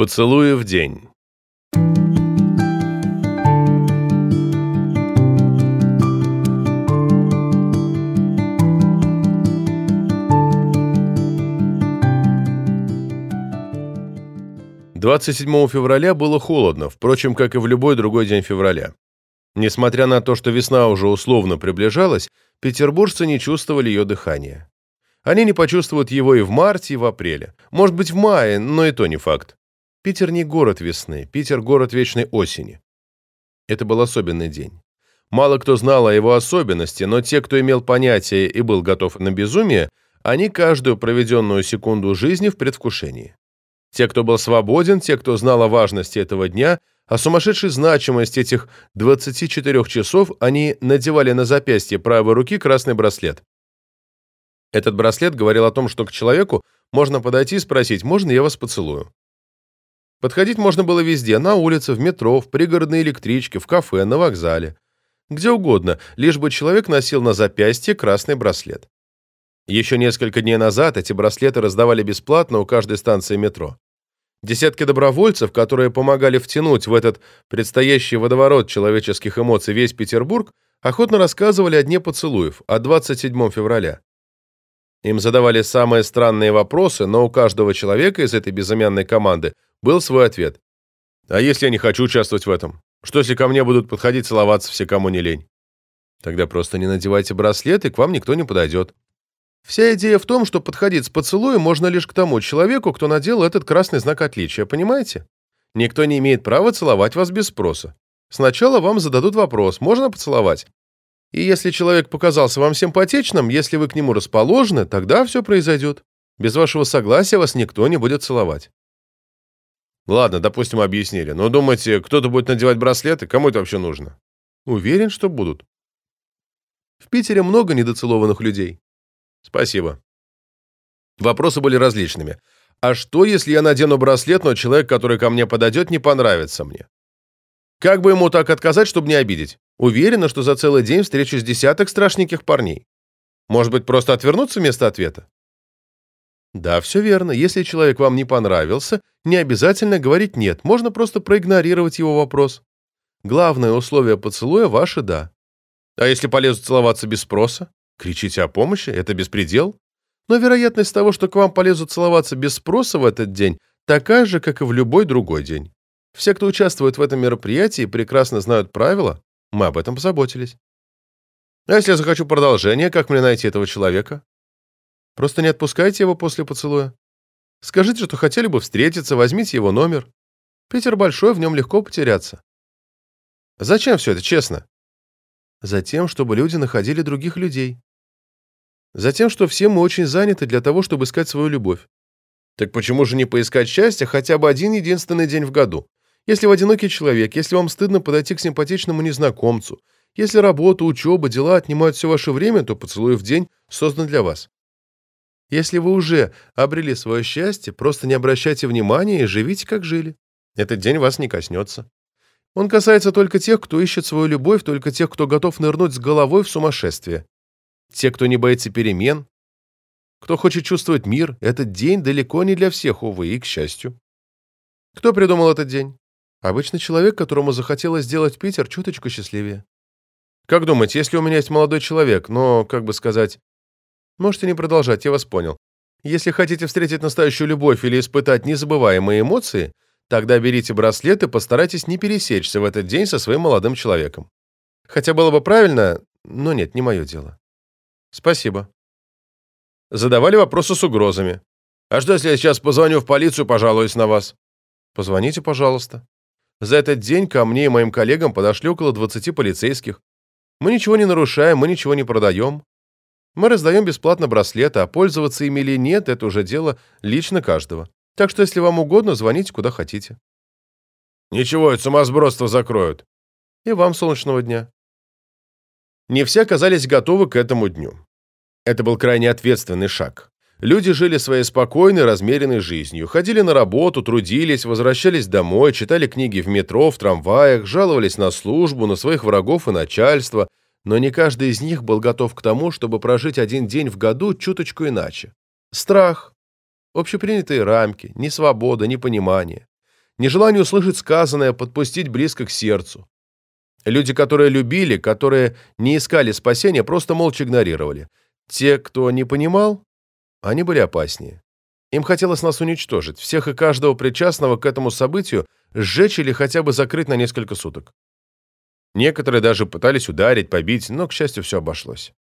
Поцелуи в день. Двадцать седьмого февраля было холодно, впрочем, как и в любой другой день февраля. Несмотря на то, что весна уже условно приближалась, петербуржцы не чувствовали ее дыхания. Они не почувствуют его и в марте, и в апреле. Может быть, в мае, но и то не факт. Питер не город весны, Питер – город вечной осени. Это был особенный день. Мало кто знал о его особенности, но те, кто имел понятие и был готов на безумие, они каждую проведенную секунду жизни в предвкушении. Те, кто был свободен, те, кто знал о важности этого дня, о сумасшедшей значимости этих 24 часов, они надевали на запястье правой руки красный браслет. Этот браслет говорил о том, что к человеку можно подойти и спросить, можно я вас поцелую. Подходить можно было везде, на улице, в метро, в пригородной электричке, в кафе, на вокзале. Где угодно, лишь бы человек носил на запястье красный браслет. Еще несколько дней назад эти браслеты раздавали бесплатно у каждой станции метро. Десятки добровольцев, которые помогали втянуть в этот предстоящий водоворот человеческих эмоций весь Петербург, охотно рассказывали о Дне поцелуев, о 27 февраля. Им задавали самые странные вопросы, но у каждого человека из этой безымянной команды был свой ответ. «А если я не хочу участвовать в этом? Что, если ко мне будут подходить целоваться все, кому не лень?» Тогда просто не надевайте браслет, и к вам никто не подойдет. Вся идея в том, что подходить с поцелуем можно лишь к тому человеку, кто надел этот красный знак отличия, понимаете? Никто не имеет права целовать вас без спроса. Сначала вам зададут вопрос, можно поцеловать? И если человек показался вам симпатичным, если вы к нему расположены, тогда все произойдет. Без вашего согласия вас никто не будет целовать. Ладно, допустим, объяснили. Но думаете, кто-то будет надевать браслеты? Кому это вообще нужно? Уверен, что будут. В Питере много недоцелованных людей. Спасибо. Вопросы были различными. А что, если я надену браслет, но человек, который ко мне подойдет, не понравится мне? Как бы ему так отказать, чтобы не обидеть? Уверена, что за целый день встречу с десяток страшненьких парней. Может быть, просто отвернуться вместо ответа? Да, все верно. Если человек вам не понравился, не обязательно говорить «нет». Можно просто проигнорировать его вопрос. Главное условие поцелуя – ваше «да». А если полезут целоваться без спроса? Кричите о помощи? Это беспредел? Но вероятность того, что к вам полезут целоваться без спроса в этот день, такая же, как и в любой другой день. Все, кто участвует в этом мероприятии, прекрасно знают правила. Мы об этом позаботились. А если я захочу продолжение, как мне найти этого человека? Просто не отпускайте его после поцелуя. Скажите, что хотели бы встретиться, возьмите его номер. Питер большой, в нем легко потеряться. Зачем все это, честно? Затем, чтобы люди находили других людей. Затем, что все мы очень заняты для того, чтобы искать свою любовь. Так почему же не поискать счастья хотя бы один единственный день в году? Если вы одинокий человек, если вам стыдно подойти к симпатичному незнакомцу, если работа, учеба, дела отнимают все ваше время, то поцелуй в день создан для вас. Если вы уже обрели свое счастье, просто не обращайте внимания и живите, как жили. Этот день вас не коснется. Он касается только тех, кто ищет свою любовь, только тех, кто готов нырнуть с головой в сумасшествие. Те, кто не боится перемен, кто хочет чувствовать мир, этот день далеко не для всех, увы, и к счастью. Кто придумал этот день? Обычный человек, которому захотелось сделать Питер чуточку счастливее. Как думаете, если у меня есть молодой человек, но, как бы сказать... Можете не продолжать, я вас понял. Если хотите встретить настоящую любовь или испытать незабываемые эмоции, тогда берите браслет и постарайтесь не пересечься в этот день со своим молодым человеком. Хотя было бы правильно, но нет, не мое дело. Спасибо. Задавали вопросы с угрозами. А что, если я сейчас позвоню в полицию, пожалуюсь на вас? Позвоните, пожалуйста. За этот день ко мне и моим коллегам подошли около 20 полицейских. Мы ничего не нарушаем, мы ничего не продаем. Мы раздаем бесплатно браслеты, а пользоваться ими или нет – это уже дело лично каждого. Так что, если вам угодно, звоните куда хотите. Ничего, это сумасбродство закроют. И вам солнечного дня. Не все оказались готовы к этому дню. Это был крайне ответственный шаг. Люди жили своей спокойной, размеренной жизнью, ходили на работу, трудились, возвращались домой, читали книги в метро, в трамваях, жаловались на службу, на своих врагов и начальство, но не каждый из них был готов к тому, чтобы прожить один день в году чуточку иначе. Страх, общепринятые рамки, ни свобода, ни понимание. нежелание услышать сказанное, подпустить близко к сердцу. Люди, которые любили, которые не искали спасения, просто молча игнорировали. Те, кто не понимал, они были опаснее. Им хотелось нас уничтожить, всех и каждого причастного к этому событию сжечь или хотя бы закрыть на несколько суток. Некоторые даже пытались ударить, побить, но, к счастью, все обошлось.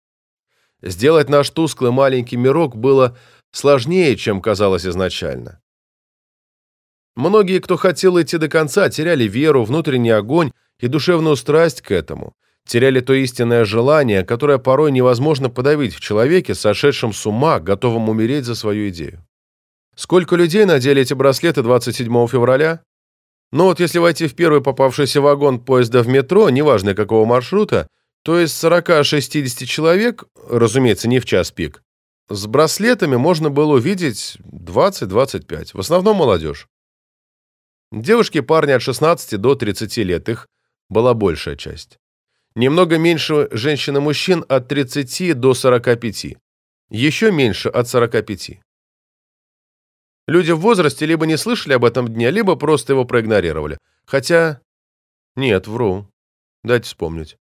Сделать наш тусклый маленький мирок было сложнее, чем казалось изначально. Многие, кто хотел идти до конца, теряли веру, внутренний огонь и душевную страсть к этому, теряли то истинное желание, которое порой невозможно подавить в человеке, сошедшем с ума, готовом умереть за свою идею. Сколько людей надели эти браслеты 27 февраля? Ну вот если войти в первый попавшийся вагон поезда в метро, неважно какого маршрута, то из 40-60 человек, разумеется, не в час пик, с браслетами можно было увидеть 20-25, в основном молодежь. Девушки парни от 16 до 30 лет, их была большая часть. Немного меньше женщин и мужчин от 30 до 45. Еще меньше от 45. Люди в возрасте либо не слышали об этом дне, либо просто его проигнорировали. Хотя... Нет, вру. Дайте вспомнить.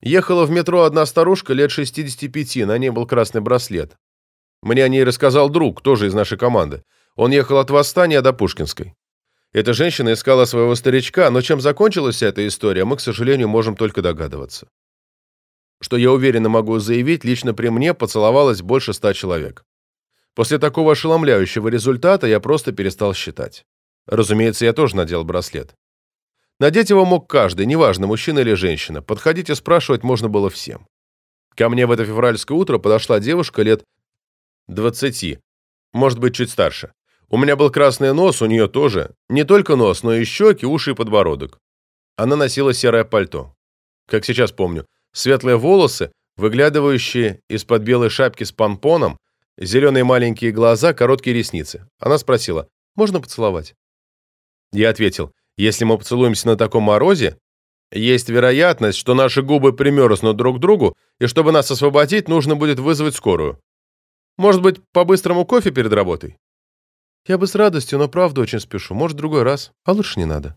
Ехала в метро одна старушка лет 65, на ней был красный браслет. Мне о ней рассказал друг, тоже из нашей команды. Он ехал от Восстания до Пушкинской. Эта женщина искала своего старичка, но чем закончилась эта история, мы, к сожалению, можем только догадываться. Что я уверенно могу заявить, лично при мне поцеловалось больше ста человек. После такого ошеломляющего результата я просто перестал считать. Разумеется, я тоже надел браслет. Надеть его мог каждый, неважно, мужчина или женщина. Подходить и спрашивать можно было всем. Ко мне в это февральское утро подошла девушка лет 20, может быть, чуть старше. У меня был красный нос, у нее тоже. Не только нос, но и щеки, уши и подбородок. Она носила серое пальто. Как сейчас помню. Светлые волосы, выглядывающие из-под белой шапки с помпоном, Зеленые маленькие глаза, короткие ресницы. Она спросила, можно поцеловать? Я ответил, если мы поцелуемся на таком морозе, есть вероятность, что наши губы примерзнут друг к другу, и чтобы нас освободить, нужно будет вызвать скорую. Может быть, по-быстрому кофе перед работой? Я бы с радостью, но правда очень спешу. Может, другой раз. А лучше не надо.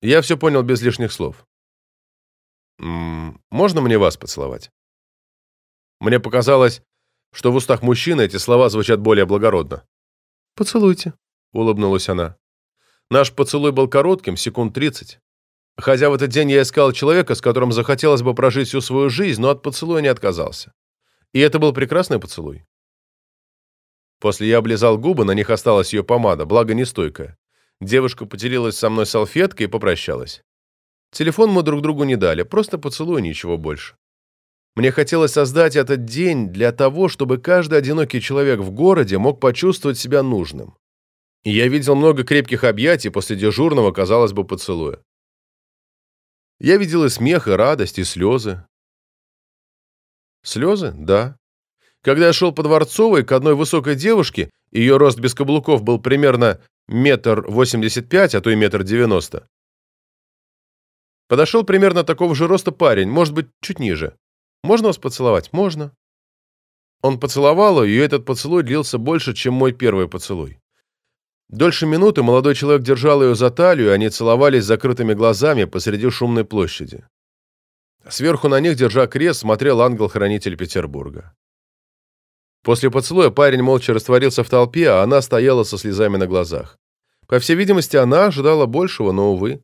Я все понял без лишних слов. Можно мне вас поцеловать? Мне показалось, что в устах мужчины эти слова звучат более благородно. «Поцелуйте», — улыбнулась она. Наш поцелуй был коротким, секунд тридцать. Хотя в этот день я искал человека, с которым захотелось бы прожить всю свою жизнь, но от поцелуя не отказался. И это был прекрасный поцелуй. После я облизал губы, на них осталась ее помада, благо не стойкая. Девушка поделилась со мной салфеткой и попрощалась. Телефон мы друг другу не дали, просто поцелуй, ничего больше. Мне хотелось создать этот день для того, чтобы каждый одинокий человек в городе мог почувствовать себя нужным. И я видел много крепких объятий после дежурного, казалось бы, поцелуя. Я видел и смех, и радость, и слезы. Слезы? Да. Когда я шел по Дворцовой к одной высокой девушке, ее рост без каблуков был примерно метр восемьдесят пять, а то и метр девяносто. Подошел примерно такого же роста парень, может быть, чуть ниже. Можно вас поцеловать? Можно. Он поцеловал ее, и этот поцелуй длился больше, чем мой первый поцелуй. Дольше минуты молодой человек держал ее за талию, и они целовались закрытыми глазами посреди шумной площади. Сверху на них, держа крест, смотрел ангел-хранитель Петербурга. После поцелуя парень молча растворился в толпе, а она стояла со слезами на глазах. По всей видимости, она ожидала большего, но, увы.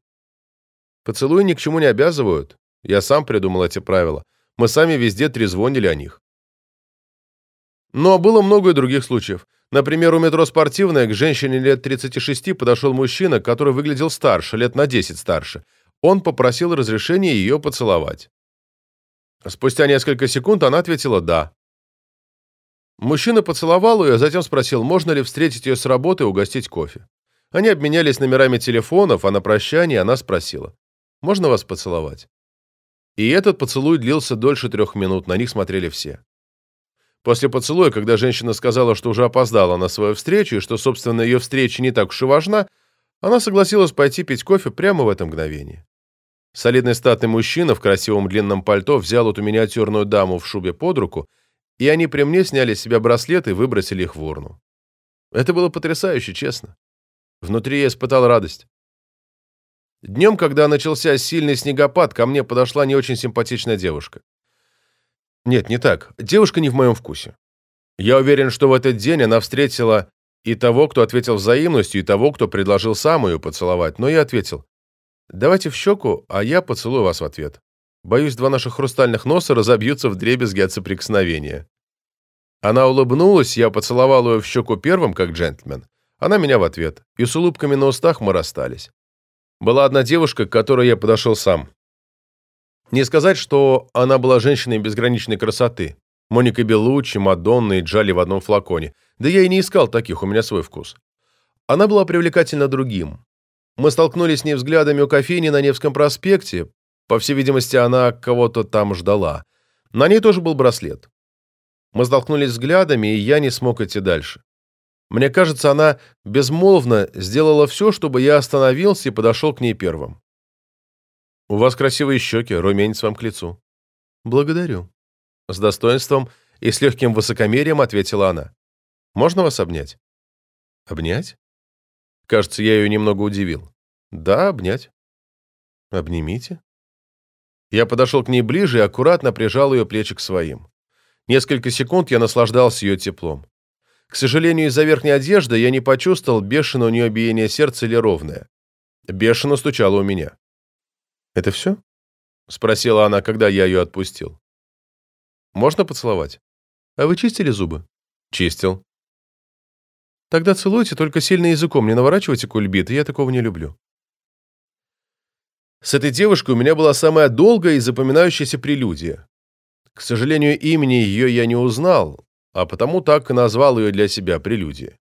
Поцелуи ни к чему не обязывают. Я сам придумал эти правила. Мы сами везде трезвонили о них. Но было много и других случаев. Например, у метро «Спортивная» к женщине лет 36 подошел мужчина, который выглядел старше, лет на 10 старше. Он попросил разрешения ее поцеловать. Спустя несколько секунд она ответила «да». Мужчина поцеловал ее, а затем спросил, можно ли встретить ее с работы и угостить кофе. Они обменялись номерами телефонов, а на прощание она спросила, «Можно вас поцеловать?» И этот поцелуй длился дольше трех минут, на них смотрели все. После поцелуя, когда женщина сказала, что уже опоздала на свою встречу и что, собственно, ее встреча не так уж и важна, она согласилась пойти пить кофе прямо в это мгновение. Солидный статный мужчина в красивом длинном пальто взял эту миниатюрную даму в шубе под руку, и они при мне сняли с себя браслеты и выбросили их в урну. Это было потрясающе, честно. Внутри я испытал радость. Днем, когда начался сильный снегопад, ко мне подошла не очень симпатичная девушка. Нет, не так. Девушка не в моем вкусе. Я уверен, что в этот день она встретила и того, кто ответил взаимностью, и того, кто предложил сам ее поцеловать. Но я ответил, давайте в щеку, а я поцелую вас в ответ. Боюсь, два наших хрустальных носа разобьются в дребезги от соприкосновения. Она улыбнулась, я поцеловал ее в щеку первым, как джентльмен. Она меня в ответ, и с улыбками на устах мы расстались. Была одна девушка, к которой я подошел сам. Не сказать, что она была женщиной безграничной красоты. Моника Белуччи, Мадонна и Джали в одном флаконе. Да я и не искал таких, у меня свой вкус. Она была привлекательна другим. Мы столкнулись с ней взглядами у кофейни на Невском проспекте. По всей видимости, она кого-то там ждала. На ней тоже был браслет. Мы столкнулись взглядами, и я не смог идти дальше. Мне кажется, она безмолвно сделала все, чтобы я остановился и подошел к ней первым. «У вас красивые щеки, румянец вам к лицу». «Благодарю». С достоинством и с легким высокомерием ответила она. «Можно вас обнять?» «Обнять?» Кажется, я ее немного удивил. «Да, обнять». «Обнимите». Я подошел к ней ближе и аккуратно прижал ее плечи к своим. Несколько секунд я наслаждался ее теплом. К сожалению, из-за верхней одежды я не почувствовал, бешено у нее биение сердца или ровное. Бешено стучало у меня. «Это все?» — спросила она, когда я ее отпустил. «Можно поцеловать?» «А вы чистили зубы?» «Чистил». «Тогда целуйте, только сильно языком, не наворачивайте кульбиты, я такого не люблю». С этой девушкой у меня была самая долгая и запоминающаяся прелюдия. К сожалению, имени ее я не узнал, а потому так и назвал ее для себя прелюдия.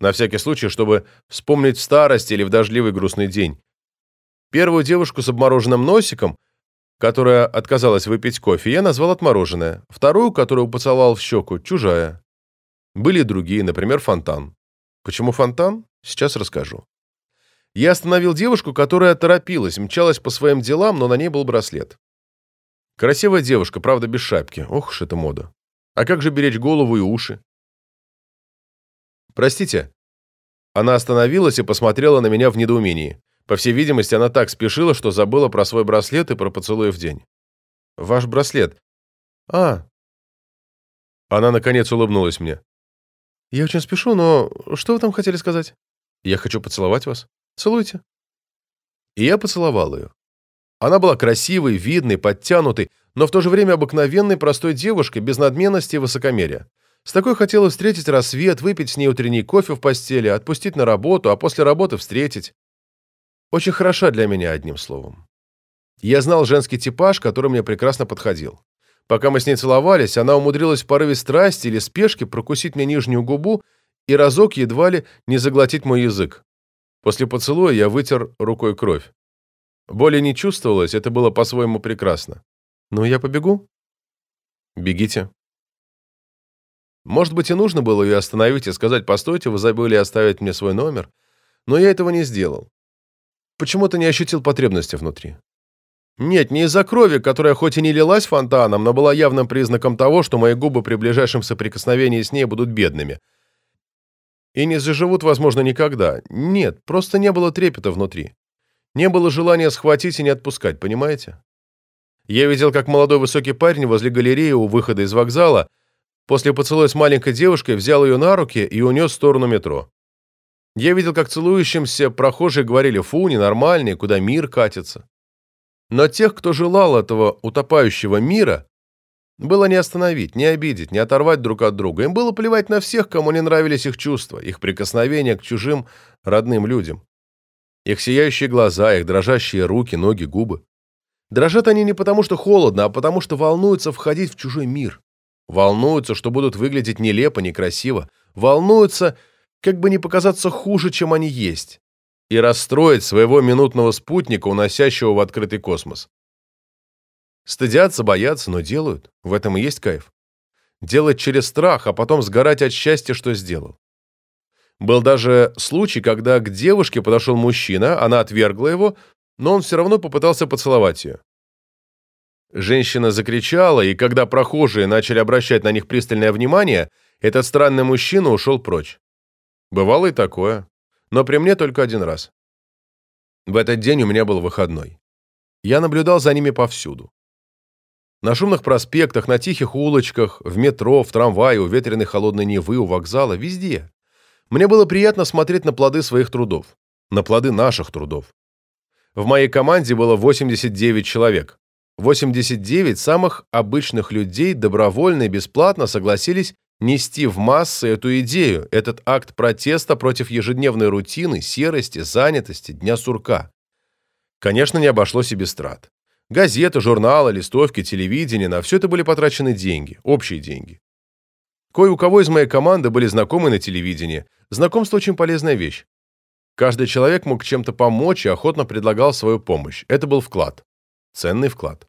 На всякий случай, чтобы вспомнить в старости или в дождливый грустный день. Первую девушку с обмороженным носиком, которая отказалась выпить кофе, я назвал отмороженная. Вторую, которую поцеловал в щеку, чужая. Были другие, например, фонтан. Почему фонтан? Сейчас расскажу. Я остановил девушку, которая торопилась, мчалась по своим делам, но на ней был браслет. Красивая девушка, правда, без шапки. Ох уж эта мода. А как же беречь голову и уши? Простите. Она остановилась и посмотрела на меня в недоумении. По всей видимости, она так спешила, что забыла про свой браслет и про поцелуй в день. Ваш браслет. А. Она наконец улыбнулась мне. Я очень спешу, но что вы там хотели сказать? Я хочу поцеловать вас. Целуйте. И я поцеловал ее. Она была красивой, видной, подтянутой, но в то же время обыкновенной простой девушкой, без надменности и высокомерия. С такой хотелось встретить рассвет, выпить с ней утренний кофе в постели, отпустить на работу, а после работы встретить. Очень хороша для меня, одним словом. Я знал женский типаж, который мне прекрасно подходил. Пока мы с ней целовались, она умудрилась в порыве страсти или спешки прокусить мне нижнюю губу и разок едва ли не заглотить мой язык. После поцелуя я вытер рукой кровь. Боли не чувствовалось, это было по-своему прекрасно. «Ну, я побегу?» «Бегите». Может быть, и нужно было ее остановить и сказать, «Постойте, вы забыли оставить мне свой номер», но я этого не сделал. Почему-то не ощутил потребности внутри. Нет, не из-за крови, которая хоть и не лилась фонтаном, но была явным признаком того, что мои губы при ближайшем соприкосновении с ней будут бедными. И не заживут, возможно, никогда. Нет, просто не было трепета внутри. Не было желания схватить и не отпускать, понимаете? Я видел, как молодой высокий парень возле галереи у выхода из вокзала после поцелуя с маленькой девушкой взял ее на руки и унес в сторону метро. Я видел, как целующимся прохожие говорили «фу, ненормальный, куда мир катится». Но тех, кто желал этого утопающего мира, было не остановить, не обидеть, не оторвать друг от друга. Им было плевать на всех, кому не нравились их чувства, их прикосновения к чужим родным людям. Их сияющие глаза, их дрожащие руки, ноги, губы. Дрожат они не потому, что холодно, а потому, что волнуются входить в чужой мир. Волнуются, что будут выглядеть нелепо, некрасиво. Волнуются, как бы не показаться хуже, чем они есть. И расстроить своего минутного спутника, уносящего в открытый космос. Стыдятся, боятся, но делают. В этом и есть кайф. Делать через страх, а потом сгорать от счастья, что сделал. Был даже случай, когда к девушке подошел мужчина, она отвергла его, но он все равно попытался поцеловать ее. Женщина закричала, и когда прохожие начали обращать на них пристальное внимание, этот странный мужчина ушел прочь. Бывало и такое. но при мне только один раз. В этот день у меня был выходной. Я наблюдал за ними повсюду. На шумных проспектах, на тихих улочках, в метро, в трамвае, у ветреной холодной Невы, у вокзала, везде. Мне было приятно смотреть на плоды своих трудов, на плоды наших трудов. В моей команде было 89 человек. 89 самых обычных людей добровольно и бесплатно согласились нести в массы эту идею, этот акт протеста против ежедневной рутины, серости, занятости, дня сурка. Конечно, не обошлось и без трат. Газеты, журналы, листовки, телевидение, на все это были потрачены деньги, общие деньги. Кое у кого из моей команды были знакомы на телевидении. Знакомство очень полезная вещь. Каждый человек мог чем-то помочь и охотно предлагал свою помощь. Это был вклад. Ценный вклад.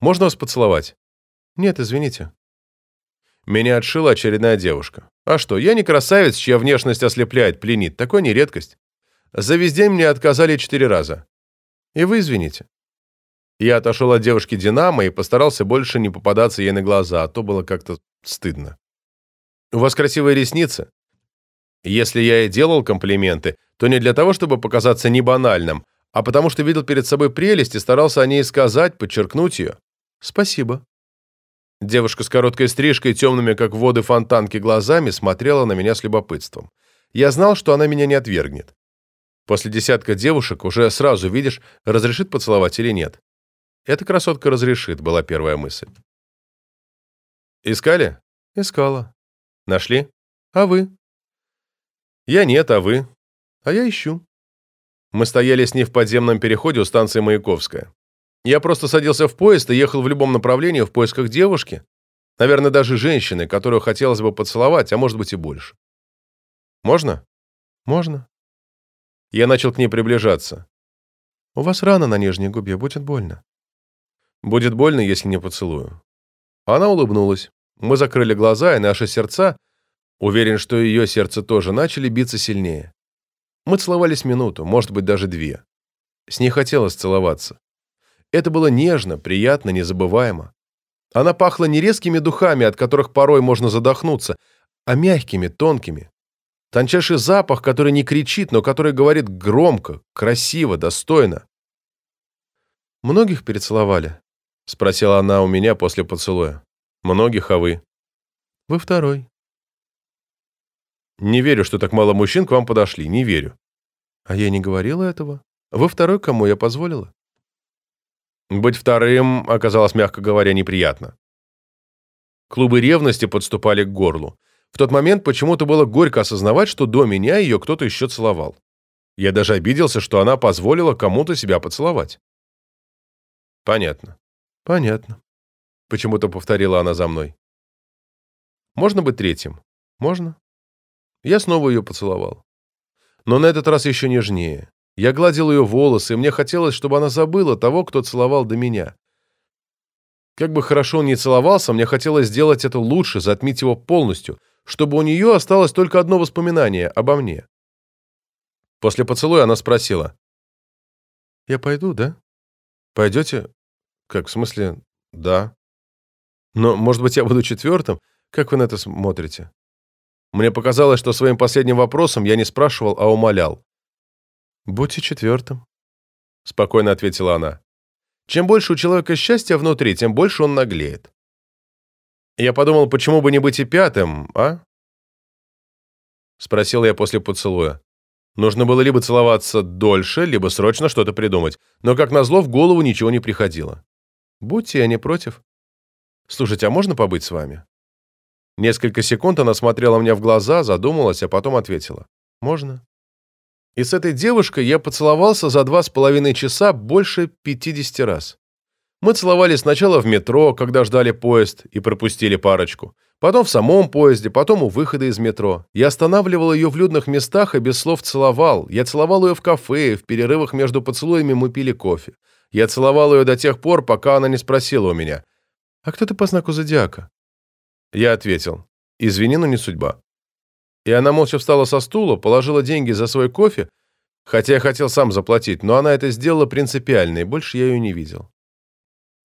«Можно вас поцеловать?» «Нет, извините». Меня отшила очередная девушка. А что, я не красавец, чья внешность ослепляет, пленит. Такой не редкость. За весь день мне отказали четыре раза. И вы извините. Я отошел от девушки Динамо и постарался больше не попадаться ей на глаза, а то было как-то стыдно. «У вас красивые ресницы?» Если я и делал комплименты, то не для того, чтобы показаться не банальным, а потому что видел перед собой прелесть и старался о ней сказать, подчеркнуть ее. «Спасибо». Девушка с короткой стрижкой, темными, как воды фонтанки, глазами смотрела на меня с любопытством. Я знал, что она меня не отвергнет. После десятка девушек уже сразу видишь, разрешит поцеловать или нет. Эта красотка разрешит, была первая мысль. Искали? Искала. Нашли? А вы? Я нет, а вы? А я ищу. Мы стояли с ней в подземном переходе у станции Маяковская. Я просто садился в поезд и ехал в любом направлении в поисках девушки, наверное, даже женщины, которую хотелось бы поцеловать, а может быть и больше. Можно? Можно. Я начал к ней приближаться. «У вас рана на нижней губе, будет больно». «Будет больно, если не поцелую». Она улыбнулась. Мы закрыли глаза, и наши сердца, уверен, что ее сердце тоже, начали биться сильнее. Мы целовались минуту, может быть, даже две. С ней хотелось целоваться. Это было нежно, приятно, незабываемо. Она пахла не резкими духами, от которых порой можно задохнуться, а мягкими, тонкими, Тончайший запах, который не кричит, но который говорит громко, красиво, достойно. «Многих перецеловали?» — спросила она у меня после поцелуя. «Многих, а вы?» «Вы второй». «Не верю, что так мало мужчин к вам подошли, не верю». «А я не говорила этого. Вы второй, кому я позволила?» Быть вторым оказалось, мягко говоря, неприятно. Клубы ревности подступали к горлу. В тот момент почему-то было горько осознавать, что до меня ее кто-то еще целовал. Я даже обиделся, что она позволила кому-то себя поцеловать. Понятно. Понятно. Почему-то повторила она за мной. Можно быть третьим? Можно. Я снова ее поцеловал. Но на этот раз еще нежнее. Я гладил ее волосы, и мне хотелось, чтобы она забыла того, кто целовал до меня. Как бы хорошо он ни целовался, мне хотелось сделать это лучше, затмить его полностью, чтобы у нее осталось только одно воспоминание обо мне. После поцелуя она спросила. «Я пойду, да? Пойдете? Как, в смысле, да. Но, может быть, я буду четвертым? Как вы на это смотрите?» Мне показалось, что своим последним вопросом я не спрашивал, а умолял. «Будьте четвертым», — спокойно ответила она. «Чем больше у человека счастья внутри, тем больше он наглеет. Я подумал, почему бы не быть и пятым, а? Спросил я после поцелуя. Нужно было либо целоваться дольше, либо срочно что-то придумать, но, как назло, в голову ничего не приходило. Будьте я не против. Слушайте, а можно побыть с вами? Несколько секунд она смотрела мне в глаза, задумалась, а потом ответила. Можно. И с этой девушкой я поцеловался за два с половиной часа больше пятидесяти раз. Мы целовались сначала в метро, когда ждали поезд, и пропустили парочку. Потом в самом поезде, потом у выхода из метро. Я останавливал ее в людных местах и без слов целовал. Я целовал ее в кафе, в перерывах между поцелуями мы пили кофе. Я целовал ее до тех пор, пока она не спросила у меня, «А кто ты по знаку зодиака?» Я ответил, «Извини, но не судьба». И она молча встала со стула, положила деньги за свой кофе, хотя я хотел сам заплатить, но она это сделала принципиально, и больше я ее не видел.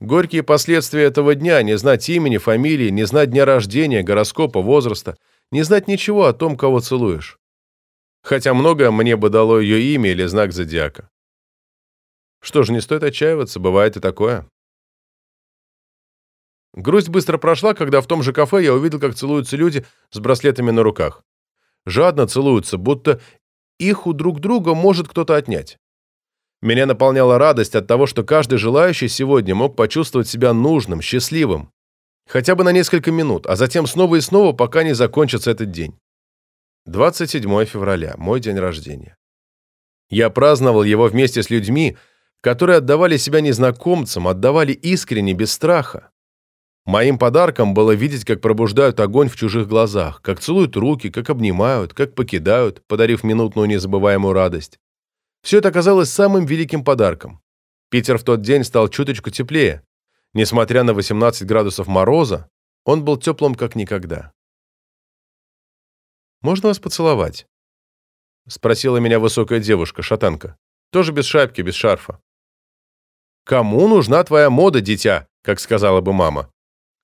Горькие последствия этого дня – не знать имени, фамилии, не знать дня рождения, гороскопа, возраста, не знать ничего о том, кого целуешь. Хотя многое мне бы дало ее имя или знак зодиака. Что ж, не стоит отчаиваться, бывает и такое. Грусть быстро прошла, когда в том же кафе я увидел, как целуются люди с браслетами на руках. Жадно целуются, будто их у друг друга может кто-то отнять. Меня наполняла радость от того, что каждый желающий сегодня мог почувствовать себя нужным, счастливым. Хотя бы на несколько минут, а затем снова и снова, пока не закончится этот день. 27 февраля, мой день рождения. Я праздновал его вместе с людьми, которые отдавали себя незнакомцам, отдавали искренне, без страха. Моим подарком было видеть, как пробуждают огонь в чужих глазах, как целуют руки, как обнимают, как покидают, подарив минутную незабываемую радость. Все это оказалось самым великим подарком. Питер в тот день стал чуточку теплее. Несмотря на 18 градусов мороза, он был теплым как никогда. «Можно вас поцеловать?» — спросила меня высокая девушка, шатанка. Тоже без шапки, без шарфа. «Кому нужна твоя мода, дитя?» как сказала бы мама.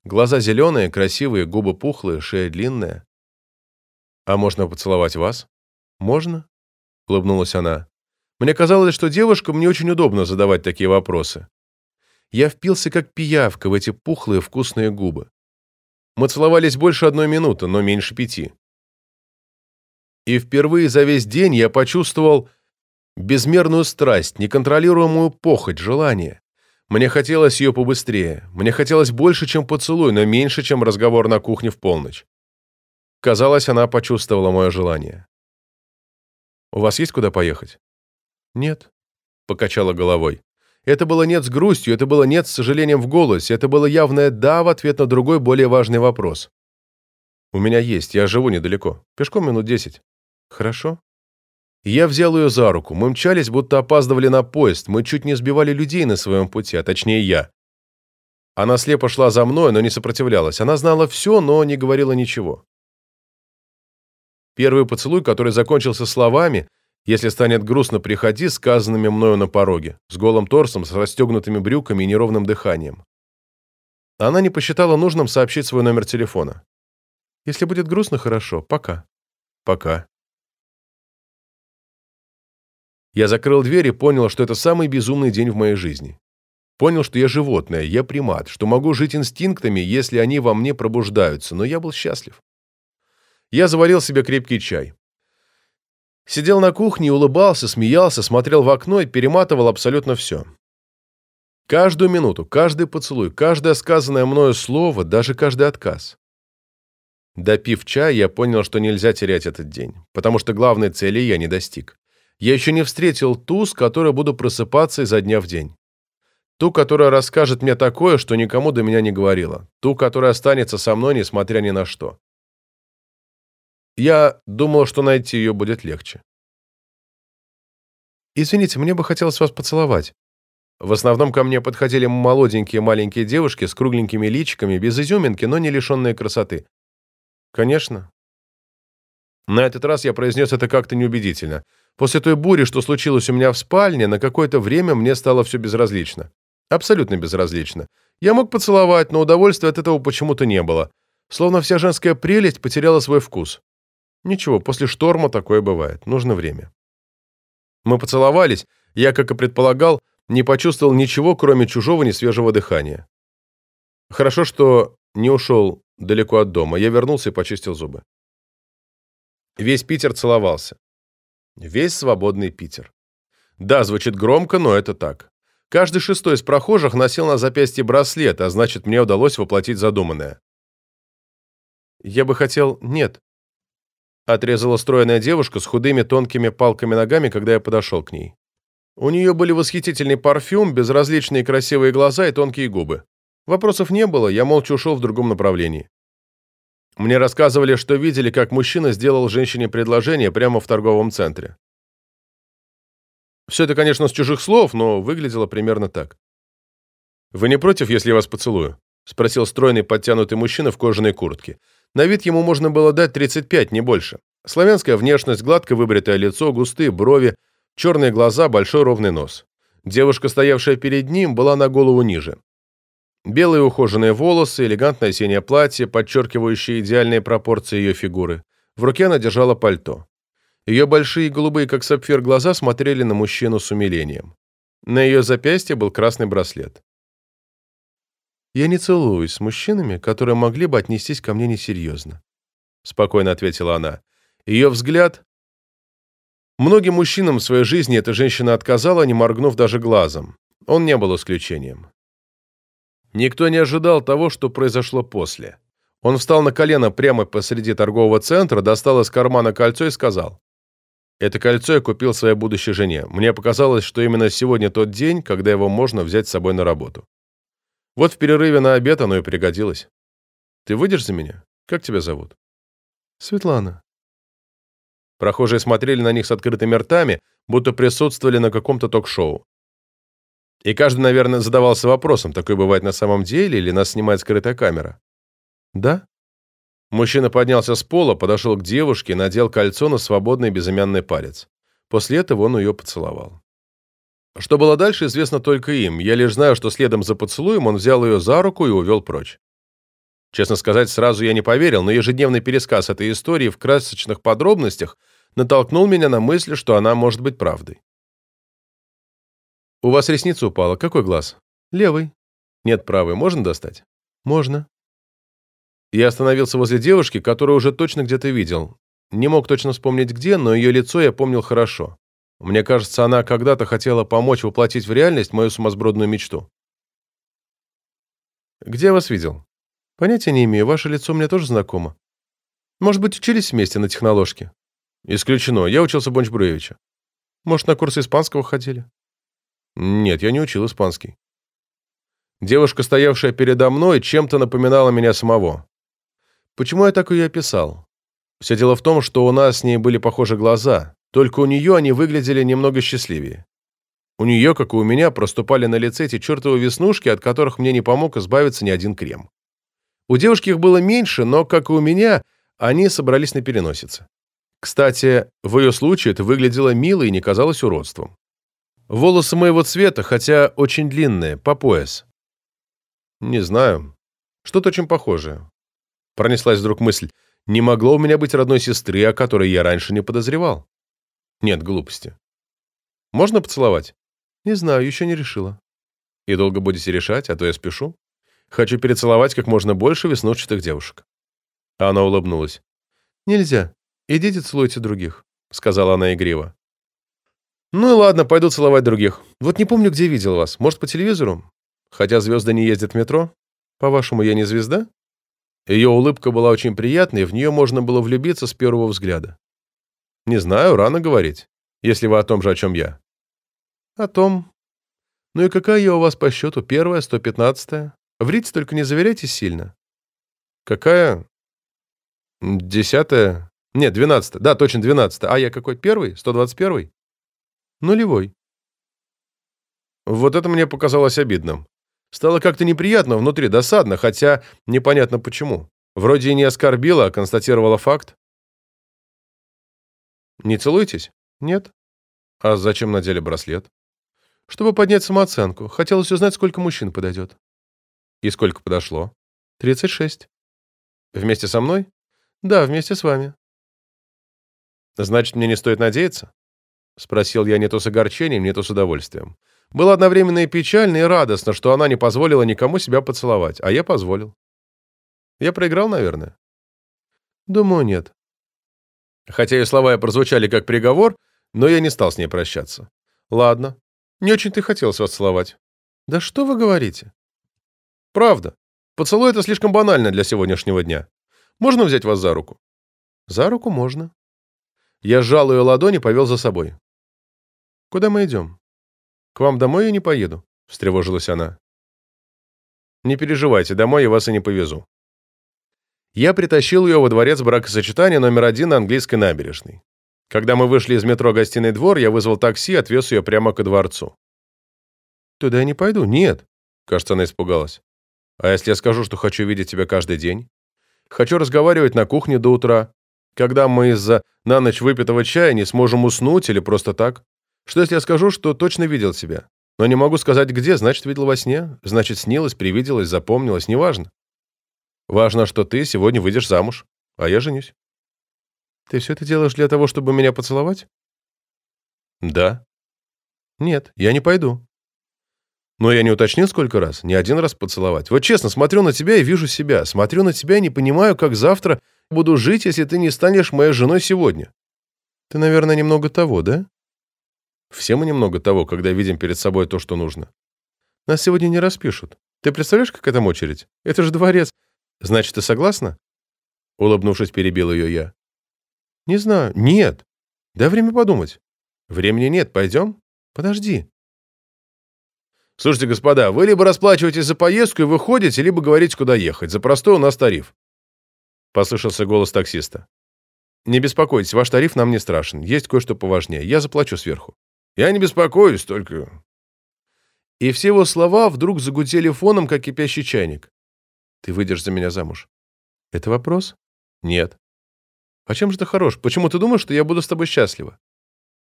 Глаза зеленые, красивые, губы пухлые, шея длинная. «А можно поцеловать вас?» «Можно?» — улыбнулась она. Мне казалось, что девушкам не очень удобно задавать такие вопросы. Я впился как пиявка в эти пухлые вкусные губы. Мы целовались больше одной минуты, но меньше пяти. И впервые за весь день я почувствовал безмерную страсть, неконтролируемую похоть, желание. Мне хотелось ее побыстрее. Мне хотелось больше, чем поцелуй, но меньше, чем разговор на кухне в полночь. Казалось, она почувствовала мое желание. «У вас есть куда поехать?» «Нет», — покачала головой. Это было «нет» с грустью, это было «нет» с сожалением в голосе, это было явное «да» в ответ на другой, более важный вопрос. «У меня есть, я живу недалеко. Пешком минут десять». «Хорошо», я взял ее за руку. Мы мчались, будто опаздывали на поезд. Мы чуть не сбивали людей на своем пути, а точнее я. Она слепо шла за мной, но не сопротивлялась. Она знала все, но не говорила ничего. Первый поцелуй, который закончился словами «Если станет грустно, приходи», сказанными мною на пороге, с голым торсом, с расстегнутыми брюками и неровным дыханием. Она не посчитала нужным сообщить свой номер телефона. «Если будет грустно, хорошо. Пока». «Пока». Я закрыл дверь и понял, что это самый безумный день в моей жизни. Понял, что я животное, я примат, что могу жить инстинктами, если они во мне пробуждаются, но я был счастлив. Я заварил себе крепкий чай. Сидел на кухне, улыбался, смеялся, смотрел в окно и перематывал абсолютно все. Каждую минуту, каждый поцелуй, каждое сказанное мною слово, даже каждый отказ. Допив чай, я понял, что нельзя терять этот день, потому что главной цели я не достиг. Я еще не встретил ту, с которой буду просыпаться изо дня в день. Ту, которая расскажет мне такое, что никому до меня не говорила. Ту, которая останется со мной, несмотря ни на что. Я думал, что найти ее будет легче. «Извините, мне бы хотелось вас поцеловать». В основном ко мне подходили молоденькие маленькие девушки с кругленькими личиками, без изюминки, но не лишенные красоты. «Конечно». На этот раз я произнес это как-то неубедительно – После той бури, что случилось у меня в спальне, на какое-то время мне стало все безразлично. Абсолютно безразлично. Я мог поцеловать, но удовольствия от этого почему-то не было. Словно вся женская прелесть потеряла свой вкус. Ничего, после шторма такое бывает. Нужно время. Мы поцеловались. Я, как и предполагал, не почувствовал ничего, кроме чужого несвежего дыхания. Хорошо, что не ушел далеко от дома. Я вернулся и почистил зубы. Весь Питер целовался. Весь свободный Питер. Да, звучит громко, но это так. Каждый шестой из прохожих носил на запястье браслет, а значит, мне удалось воплотить задуманное. Я бы хотел... Нет. Отрезала стройная девушка с худыми тонкими палками ногами, когда я подошел к ней. У нее были восхитительный парфюм, безразличные красивые глаза и тонкие губы. Вопросов не было, я молча ушел в другом направлении. Мне рассказывали, что видели, как мужчина сделал женщине предложение прямо в торговом центре. Все это, конечно, с чужих слов, но выглядело примерно так. «Вы не против, если я вас поцелую?» — спросил стройный подтянутый мужчина в кожаной куртке. На вид ему можно было дать 35, не больше. Славянская внешность, гладко выбритое лицо, густые брови, черные глаза, большой ровный нос. Девушка, стоявшая перед ним, была на голову ниже. Белые ухоженные волосы, элегантное синее платье, подчеркивающее идеальные пропорции ее фигуры. В руке она держала пальто. Ее большие голубые, как сапфир, глаза смотрели на мужчину с умилением. На ее запястье был красный браслет. «Я не целуюсь с мужчинами, которые могли бы отнестись ко мне несерьезно», — спокойно ответила она. Ее взгляд... Многим мужчинам в своей жизни эта женщина отказала, не моргнув даже глазом. Он не был исключением. Никто не ожидал того, что произошло после. Он встал на колено прямо посреди торгового центра, достал из кармана кольцо и сказал. «Это кольцо я купил своей будущей жене. Мне показалось, что именно сегодня тот день, когда его можно взять с собой на работу. Вот в перерыве на обед оно и пригодилось. Ты выйдешь за меня? Как тебя зовут?» «Светлана». Прохожие смотрели на них с открытыми ртами, будто присутствовали на каком-то ток-шоу. И каждый, наверное, задавался вопросом, такое бывает на самом деле или нас снимает скрытая камера? «Да?» Мужчина поднялся с пола, подошел к девушке и надел кольцо на свободный безымянный палец. После этого он ее поцеловал. Что было дальше, известно только им. Я лишь знаю, что следом за поцелуем он взял ее за руку и увел прочь. Честно сказать, сразу я не поверил, но ежедневный пересказ этой истории в красочных подробностях – натолкнул меня на мысль, что она может быть правдой. «У вас ресница упала. Какой глаз?» «Левый». «Нет, правый. Можно достать?» «Можно». Я остановился возле девушки, которую уже точно где-то видел. Не мог точно вспомнить где, но ее лицо я помнил хорошо. Мне кажется, она когда-то хотела помочь воплотить в реальность мою сумасбродную мечту. «Где я вас видел?» «Понятия не имею. Ваше лицо мне тоже знакомо. Может быть, учились вместе на техноложке?» Исключено. Я учился в Бонч-Бруевича. Может, на курсы испанского ходили? Нет, я не учил испанский. Девушка, стоявшая передо мной, чем-то напоминала меня самого. Почему я так ее описал? Все дело в том, что у нас с ней были похожи глаза, только у нее они выглядели немного счастливее. У нее, как и у меня, проступали на лице эти чертовы веснушки, от которых мне не помог избавиться ни один крем. У девушки их было меньше, но, как и у меня, они собрались на переносице. Кстати, в ее случае это выглядело мило и не казалось уродством. Волосы моего цвета, хотя очень длинные, по пояс. Не знаю. Что-то очень похожее. Пронеслась вдруг мысль. Не могло у меня быть родной сестры, о которой я раньше не подозревал. Нет, глупости. Можно поцеловать? Не знаю, еще не решила. И долго будете решать, а то я спешу. Хочу перецеловать как можно больше веснушчатых девушек. Она улыбнулась. Нельзя. «Идите целуйте других», — сказала она игриво. «Ну и ладно, пойду целовать других. Вот не помню, где видел вас. Может, по телевизору? Хотя звезды не ездят в метро. По-вашему, я не звезда?» Ее улыбка была очень приятной, в нее можно было влюбиться с первого взгляда. «Не знаю, рано говорить, если вы о том же, о чем я». «О том. Ну и какая я у вас по счету? Первая, сто пятнадцатая? Врите, только не заверяйтесь сильно». «Какая?» «Десятая. Нет, 12 Да, точно 12 А я какой? Первый? 121-й? Нулевой. Вот это мне показалось обидным. Стало как-то неприятно, внутри досадно, хотя непонятно почему. Вроде и не оскорбила, а констатировала факт. Не целуетесь? Нет. А зачем надели браслет? Чтобы поднять самооценку. Хотелось узнать, сколько мужчин подойдет. И сколько подошло? 36. Вместе со мной? Да, вместе с вами. «Значит, мне не стоит надеяться?» — спросил я не то с огорчением, не то с удовольствием. Было одновременно и печально, и радостно, что она не позволила никому себя поцеловать, а я позволил. Я проиграл, наверное? Думаю, нет. Хотя ее слова и прозвучали как приговор, но я не стал с ней прощаться. Ладно. Не очень ты хотелось вас целовать. Да что вы говорите? Правда. Поцелуй — это слишком банально для сегодняшнего дня. Можно взять вас за руку? За руку можно. Я сжал ее ладони и повел за собой. «Куда мы идем?» «К вам домой я не поеду», — встревожилась она. «Не переживайте, домой я вас и не повезу». Я притащил ее во дворец бракосочетания номер один на английской набережной. Когда мы вышли из метро «Гостиный двор», я вызвал такси и отвез ее прямо к дворцу. «Туда я не пойду?» «Нет», — кажется, она испугалась. «А если я скажу, что хочу видеть тебя каждый день? Хочу разговаривать на кухне до утра, когда мы из-за на ночь выпитого чая не сможем уснуть или просто так? Что если я скажу, что точно видел тебя? Но не могу сказать где, значит, видел во сне, значит, снилось, привиделось, запомнилось, неважно. Важно, что ты сегодня выйдешь замуж, а я женюсь. Ты все это делаешь для того, чтобы меня поцеловать? Да. Нет, я не пойду. Но я не уточнил, сколько раз. Не один раз поцеловать. Вот честно, смотрю на тебя и вижу себя. Смотрю на тебя и не понимаю, как завтра буду жить, если ты не станешь моей женой сегодня. Ты, наверное, немного того, да? Все мы немного того, когда видим перед собой то, что нужно. Нас сегодня не распишут. Ты представляешь, как там очередь? Это же дворец. Значит, ты согласна? Улыбнувшись, перебил ее я. Не знаю. Нет. Дай время подумать. Времени нет. Пойдем? Подожди. Слушайте, господа, вы либо расплачиваетесь за поездку и выходите, либо говорите, куда ехать. За простой у нас тариф. Послышался голос таксиста. Не беспокойтесь, ваш тариф нам не страшен. Есть кое-что поважнее. Я заплачу сверху. Я не беспокоюсь, только... И все его слова вдруг загудели фоном, как кипящий чайник. Ты выйдешь за меня замуж. Это вопрос? Нет. А чем же ты хорош? Почему ты думаешь, что я буду с тобой счастлива?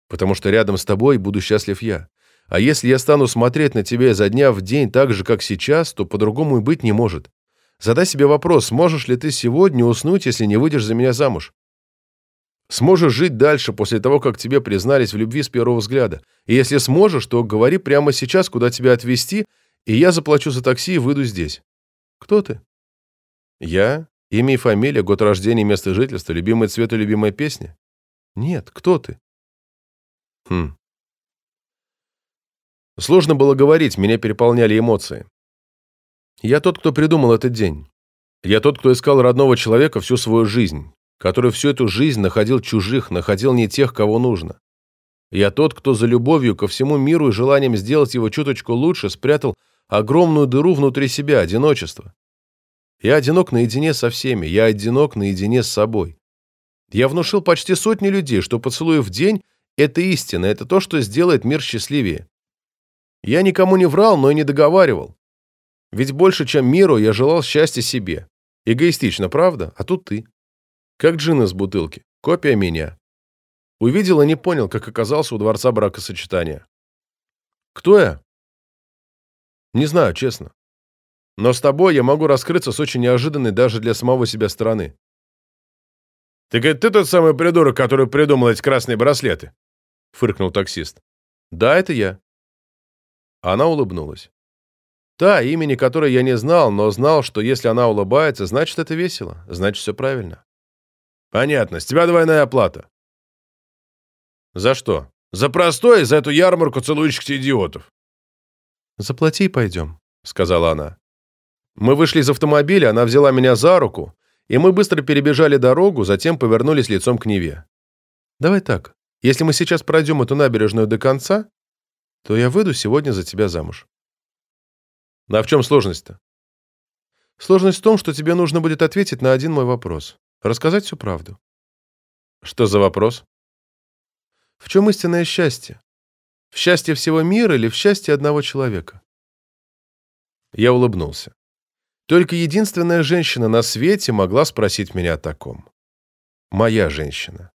Потому что рядом с тобой буду счастлив я. А если я стану смотреть на тебя изо дня в день так же, как сейчас, то по-другому и быть не может. Задай себе вопрос, сможешь ли ты сегодня уснуть, если не выйдешь за меня замуж? Сможешь жить дальше после того, как тебе признались в любви с первого взгляда. И если сможешь, то говори прямо сейчас, куда тебя отвезти, и я заплачу за такси и выйду здесь. Кто ты? Я? Имя и фамилия, год рождения, место жительства, любимый цвет и любимая песня? Нет, кто ты? Хм. Сложно было говорить, меня переполняли эмоции. Я тот, кто придумал этот день. Я тот, кто искал родного человека всю свою жизнь, который всю эту жизнь находил чужих, находил не тех, кого нужно. Я тот, кто за любовью ко всему миру и желанием сделать его чуточку лучше спрятал огромную дыру внутри себя, одиночество. Я одинок наедине со всеми, я одинок наедине с собой. Я внушил почти сотни людей, что поцелуй в день – это истина, это то, что сделает мир счастливее. Я никому не врал, но и не договаривал. Ведь больше, чем миру, я желал счастья себе. Эгоистично, правда? А тут ты. Как джин из бутылки. Копия меня. Увидел и не понял, как оказался у дворца бракосочетания. Кто я? Не знаю, честно. Но с тобой я могу раскрыться с очень неожиданной даже для самого себя стороны. «Так это ты тот самый придурок, который придумал эти красные браслеты?» — фыркнул таксист. «Да, это я». Она улыбнулась. Та, имени которой я не знал, но знал, что если она улыбается, значит, это весело, значит, все правильно. Понятно, с тебя двойная оплата. За что? За простой, за эту ярмарку целующихся идиотов. Заплати и пойдем, сказала она. Мы вышли из автомобиля, она взяла меня за руку, и мы быстро перебежали дорогу, затем повернулись лицом к Неве. Давай так, если мы сейчас пройдем эту набережную до конца, то я выйду сегодня за тебя замуж. А в чем сложность-то? Сложность в том, что тебе нужно будет ответить на один мой вопрос. Рассказать всю правду. Что за вопрос? В чем истинное счастье? В счастье всего мира или в счастье одного человека? Я улыбнулся. Только единственная женщина на свете могла спросить меня о таком. Моя женщина.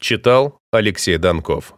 Читал Алексей Донков